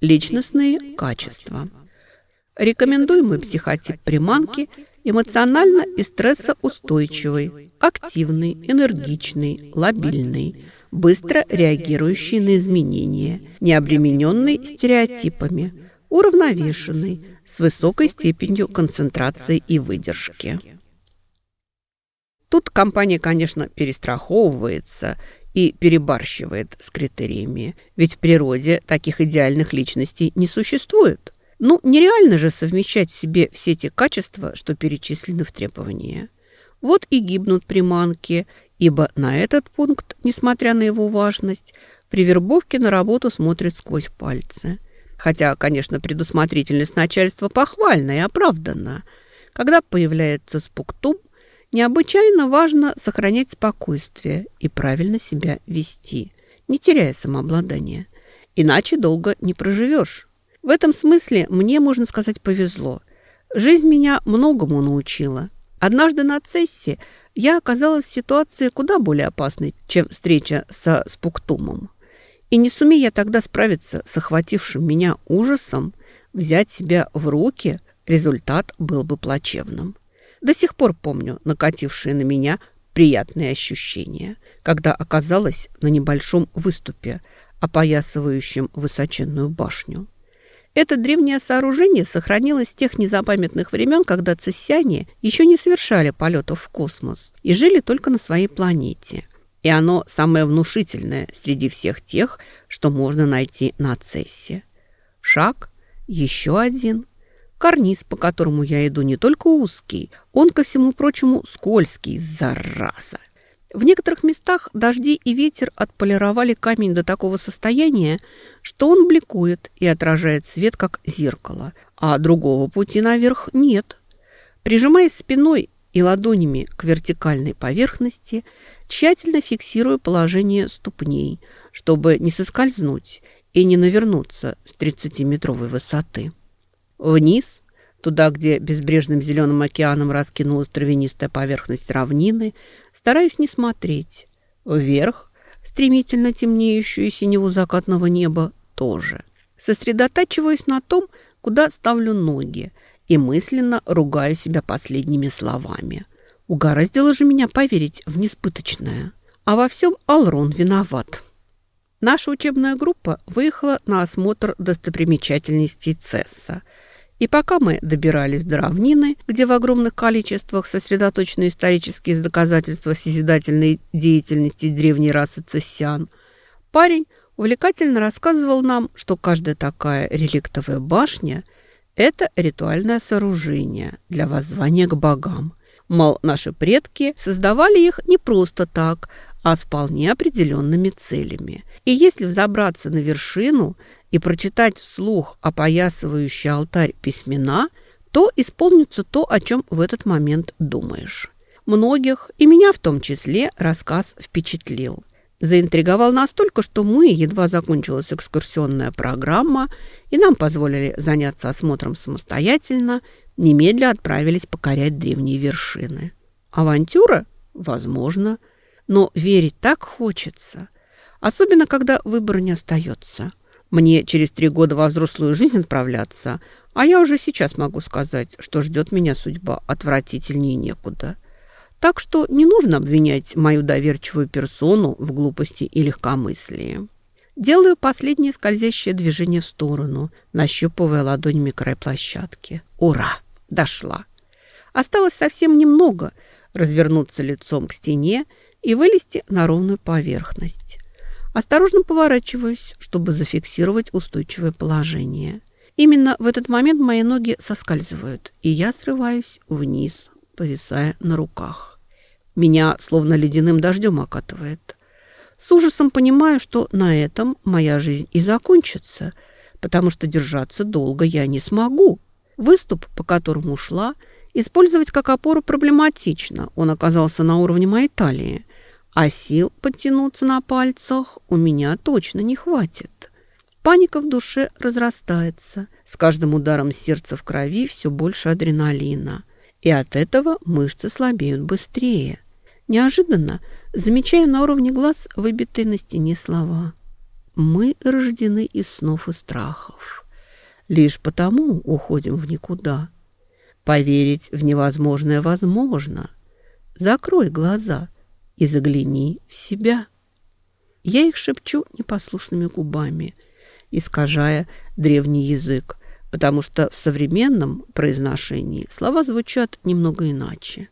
Личностные качества. Рекомендуемый психотип приманки эмоционально и стрессоустойчивый, активный, энергичный, лобильный, быстро реагирующий на изменения, не обремененный стереотипами, уравновешенный, с высокой степенью концентрации и выдержки. Тут компания, конечно, перестраховывается и перебарщивает с критериями, ведь в природе таких идеальных личностей не существует. Ну, нереально же совмещать в себе все те качества, что перечислены в требовании. Вот и гибнут приманки, ибо на этот пункт, несмотря на его важность, при вербовке на работу смотрят сквозь пальцы. Хотя, конечно, предусмотрительность начальства похвальна и оправдана. Когда появляется спуктум, Необычайно важно сохранять спокойствие и правильно себя вести, не теряя самообладания. Иначе долго не проживешь. В этом смысле мне, можно сказать, повезло. Жизнь меня многому научила. Однажды на цессе я оказалась в ситуации куда более опасной, чем встреча со Спуктумом. И не сумея тогда справиться с охватившим меня ужасом, взять себя в руки, результат был бы плачевным. До сих пор помню накатившие на меня приятные ощущения, когда оказалась на небольшом выступе, опоясывающем высоченную башню. Это древнее сооружение сохранилось с тех незапамятных времен, когда цессяне еще не совершали полетов в космос и жили только на своей планете. И оно самое внушительное среди всех тех, что можно найти на цессе. Шаг, еще один – Карниз, по которому я иду, не только узкий, он, ко всему прочему, скользкий, зараза. В некоторых местах дожди и ветер отполировали камень до такого состояния, что он бликует и отражает свет, как зеркало, а другого пути наверх нет. Прижимаясь спиной и ладонями к вертикальной поверхности, тщательно фиксирую положение ступней, чтобы не соскользнуть и не навернуться с 30-метровой высоты. Вниз, туда, где безбрежным зеленым океаном раскинулась травянистая поверхность равнины, стараюсь не смотреть. Вверх, стремительно темнеющую синеву закатного неба, тоже. Сосредотачиваюсь на том, куда ставлю ноги, и мысленно ругаю себя последними словами. Угораздило же меня поверить в несбыточное. А во всем Алрон виноват. Наша учебная группа выехала на осмотр достопримечательностей Цесса – и пока мы добирались до равнины, где в огромных количествах сосредоточены исторические доказательства созидательной деятельности древней расы цессиан, парень увлекательно рассказывал нам, что каждая такая реликтовая башня – это ритуальное сооружение для воззвания к богам. Мол, наши предки создавали их не просто так, а с вполне определенными целями. И если взобраться на вершину и прочитать вслух опоясывающий алтарь письмена, то исполнится то, о чем в этот момент думаешь. Многих, и меня в том числе, рассказ впечатлил. Заинтриговал настолько, что мы, едва закончилась экскурсионная программа, и нам позволили заняться осмотром самостоятельно, немедля отправились покорять древние вершины. Авантюра? Возможно. Но верить так хочется. Особенно, когда выбора не остается. Мне через три года во взрослую жизнь отправляться, а я уже сейчас могу сказать, что ждет меня судьба отвратительнее некуда. Так что не нужно обвинять мою доверчивую персону в глупости и легкомыслии. Делаю последнее скользящее движение в сторону, нащупывая ладонями край площадки. Ура! Дошла. Осталось совсем немного развернуться лицом к стене и вылезти на ровную поверхность. Осторожно поворачиваюсь, чтобы зафиксировать устойчивое положение. Именно в этот момент мои ноги соскальзывают, и я срываюсь вниз, повисая на руках. Меня словно ледяным дождем окатывает. С ужасом понимаю, что на этом моя жизнь и закончится, потому что держаться долго я не смогу. Выступ, по которому шла, использовать как опору проблематично. Он оказался на уровне моей талии а сил подтянуться на пальцах у меня точно не хватит. Паника в душе разрастается. С каждым ударом сердца в крови все больше адреналина. И от этого мышцы слабеют быстрее. Неожиданно замечаю на уровне глаз выбитые на стене слова. мы рождены из снов и страхов. Лишь потому уходим в никуда. Поверить в невозможное возможно. Закрой глаза и загляни в себя. Я их шепчу непослушными губами, искажая древний язык, потому что в современном произношении слова звучат немного иначе.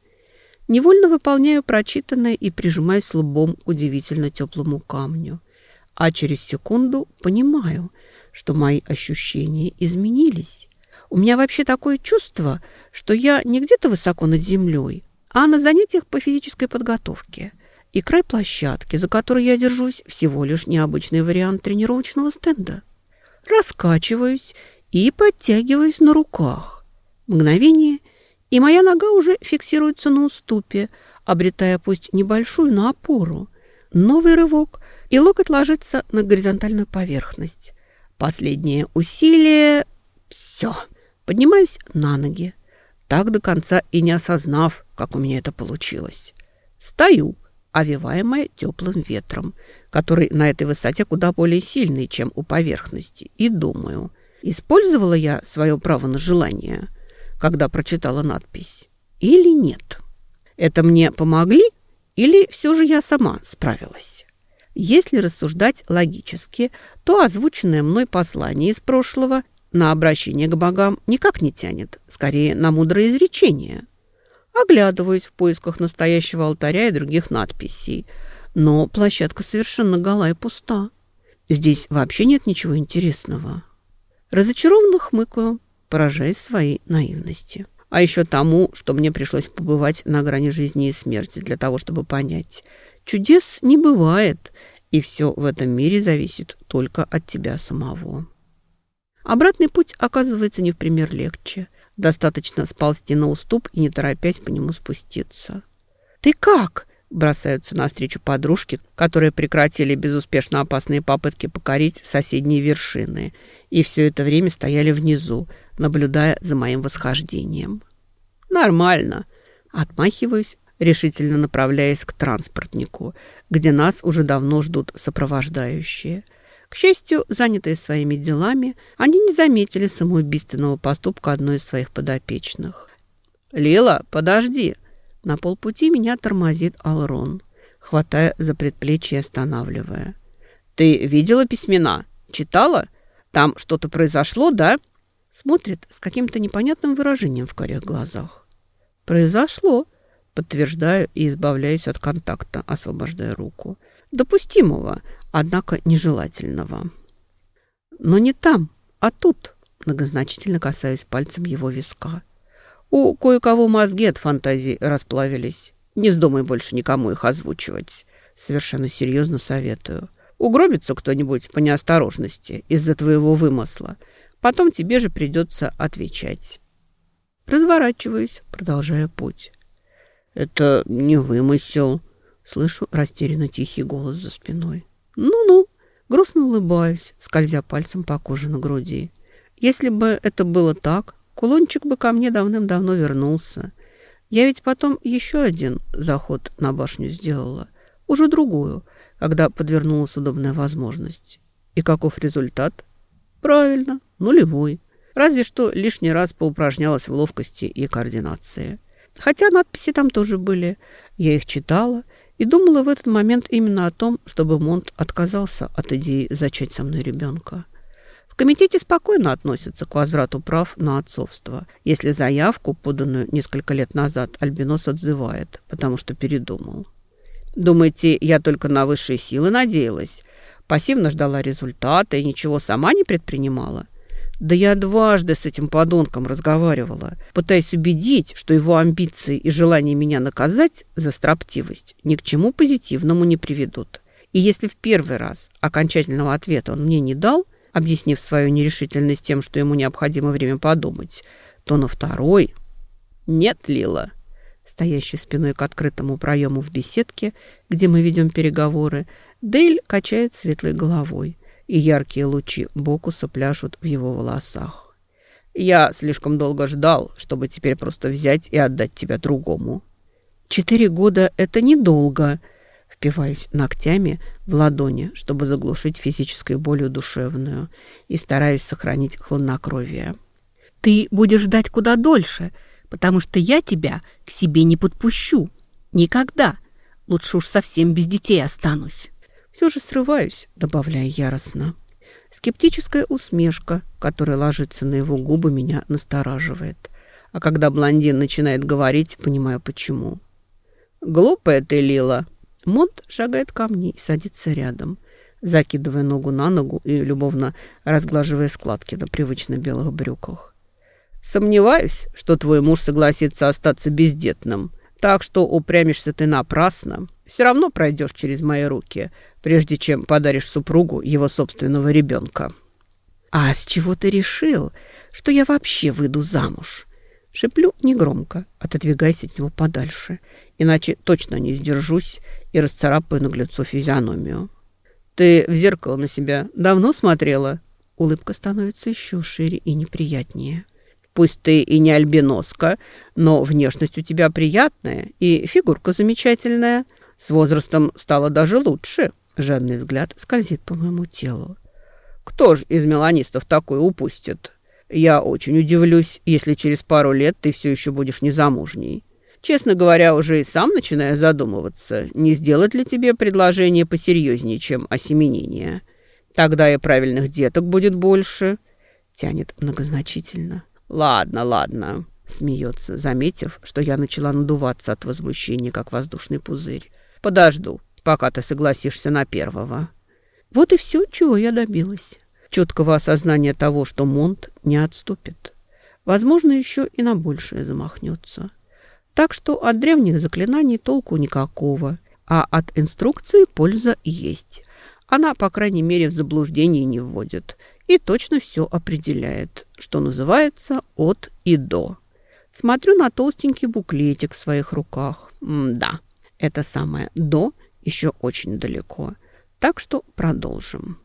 Невольно выполняю прочитанное и прижимаюсь лбом к удивительно теплому камню. А через секунду понимаю, что мои ощущения изменились. У меня вообще такое чувство, что я не где-то высоко над землей, а на занятиях по физической подготовке. И край площадки, за которой я держусь, всего лишь необычный вариант тренировочного стенда. Раскачиваюсь и подтягиваюсь на руках. Мгновение, и моя нога уже фиксируется на уступе, обретая пусть небольшую, но опору. Новый рывок, и локоть ложится на горизонтальную поверхность. Последнее усилие... Все. Поднимаюсь на ноги. Так до конца и не осознав, как у меня это получилось. Стою, овиваемая теплым ветром, который на этой высоте куда более сильный, чем у поверхности, и думаю, использовала я свое право на желание, когда прочитала надпись, или нет. Это мне помогли, или все же я сама справилась? Если рассуждать логически, то озвученное мной послание из прошлого на обращение к богам никак не тянет, скорее на мудрое изречение. Оглядываюсь в поисках настоящего алтаря и других надписей, но площадка совершенно голая и пуста. Здесь вообще нет ничего интересного. Разочарованно хмыкаю, поражаясь своей наивности. А еще тому, что мне пришлось побывать на грани жизни и смерти для того, чтобы понять. Чудес не бывает, и все в этом мире зависит только от тебя самого. Обратный путь оказывается не в пример легче. Достаточно сползти на уступ и не торопясь по нему спуститься. «Ты как?» – бросаются навстречу подружки, которые прекратили безуспешно опасные попытки покорить соседние вершины и все это время стояли внизу, наблюдая за моим восхождением. «Нормально!» – отмахиваюсь, решительно направляясь к транспортнику, где нас уже давно ждут сопровождающие – к счастью, занятые своими делами, они не заметили самоубийственного поступка одной из своих подопечных. «Лила, подожди!» На полпути меня тормозит Алрон, хватая за предплечье и останавливая. «Ты видела письмена? Читала? Там что-то произошло, да?» Смотрит с каким-то непонятным выражением в корях глазах. «Произошло», подтверждаю и избавляюсь от контакта, освобождая руку. «Допустимого, однако нежелательного. Но не там, а тут, многозначительно касаясь пальцем его виска. У кое-кого мозги от фантазий расплавились. Не вздумай больше никому их озвучивать. Совершенно серьезно советую. Угробится кто-нибудь по неосторожности из-за твоего вымысла. Потом тебе же придется отвечать. Разворачиваюсь, продолжая путь. «Это не вымысел», — слышу растерянно тихий голос за спиной. «Ну-ну», грустно улыбаюсь, скользя пальцем по коже на груди. «Если бы это было так, кулончик бы ко мне давным-давно вернулся. Я ведь потом еще один заход на башню сделала, уже другую, когда подвернулась удобная возможность. И каков результат? Правильно, нулевой. Разве что лишний раз поупражнялась в ловкости и координации. Хотя надписи там тоже были. Я их читала и думала в этот момент именно о том, чтобы Монт отказался от идеи зачать со мной ребенка. В комитете спокойно относятся к возврату прав на отцовство, если заявку, поданную несколько лет назад, Альбинос отзывает, потому что передумал. Думаете, я только на высшие силы надеялась? Пассивно ждала результата и ничего сама не предпринимала? Да я дважды с этим подонком разговаривала, пытаясь убедить, что его амбиции и желание меня наказать за строптивость ни к чему позитивному не приведут. И если в первый раз окончательного ответа он мне не дал, объяснив свою нерешительность тем, что ему необходимо время подумать, то на второй... Нет, Лила. Стоящий спиной к открытому проему в беседке, где мы ведем переговоры, Дейль качает светлой головой – и яркие лучи бокуса пляшут в его волосах. «Я слишком долго ждал, чтобы теперь просто взять и отдать тебя другому». «Четыре года — это недолго», Впиваюсь ногтями в ладони, чтобы заглушить физической болью душевную, и стараюсь сохранить хладнокровие. «Ты будешь ждать куда дольше, потому что я тебя к себе не подпущу. Никогда. Лучше уж совсем без детей останусь». Все же срываюсь, добавляя яростно. Скептическая усмешка, которая ложится на его губы, меня настораживает. А когда блондин начинает говорить, понимаю, почему. «Глупая ты, Лила!» Монт шагает ко мне и садится рядом, закидывая ногу на ногу и любовно разглаживая складки на привычно белых брюках. «Сомневаюсь, что твой муж согласится остаться бездетным, так что упрямишься ты напрасно. Все равно пройдешь через мои руки, прежде чем подаришь супругу его собственного ребенка». «А с чего ты решил, что я вообще выйду замуж?» Шиплю негромко, отодвигаясь от него подальше, иначе точно не сдержусь и расцарапаю наглецу физиономию. «Ты в зеркало на себя давно смотрела?» Улыбка становится еще шире и неприятнее. «Пусть ты и не альбиноска, но внешность у тебя приятная и фигурка замечательная. С возрастом стало даже лучше». Жадный взгляд скользит по моему телу. «Кто ж из меланистов такое упустит?» Я очень удивлюсь, если через пару лет ты все еще будешь незамужней. Честно говоря, уже и сам начинаю задумываться, не сделать ли тебе предложение посерьезнее, чем осеменение. Тогда и правильных деток будет больше. Тянет многозначительно. Ладно, ладно, смеется, заметив, что я начала надуваться от возмущения, как воздушный пузырь. Подожду, пока ты согласишься на первого. Вот и все, чего я добилась четкого осознания того, что Монт не отступит. Возможно, еще и на большее замахнется. Так что от древних заклинаний толку никакого, а от инструкции польза есть. Она, по крайней мере, в заблуждение не вводит и точно все определяет, что называется от и до. Смотрю на толстенький буклетик в своих руках. М да, это самое «до» еще очень далеко. Так что продолжим.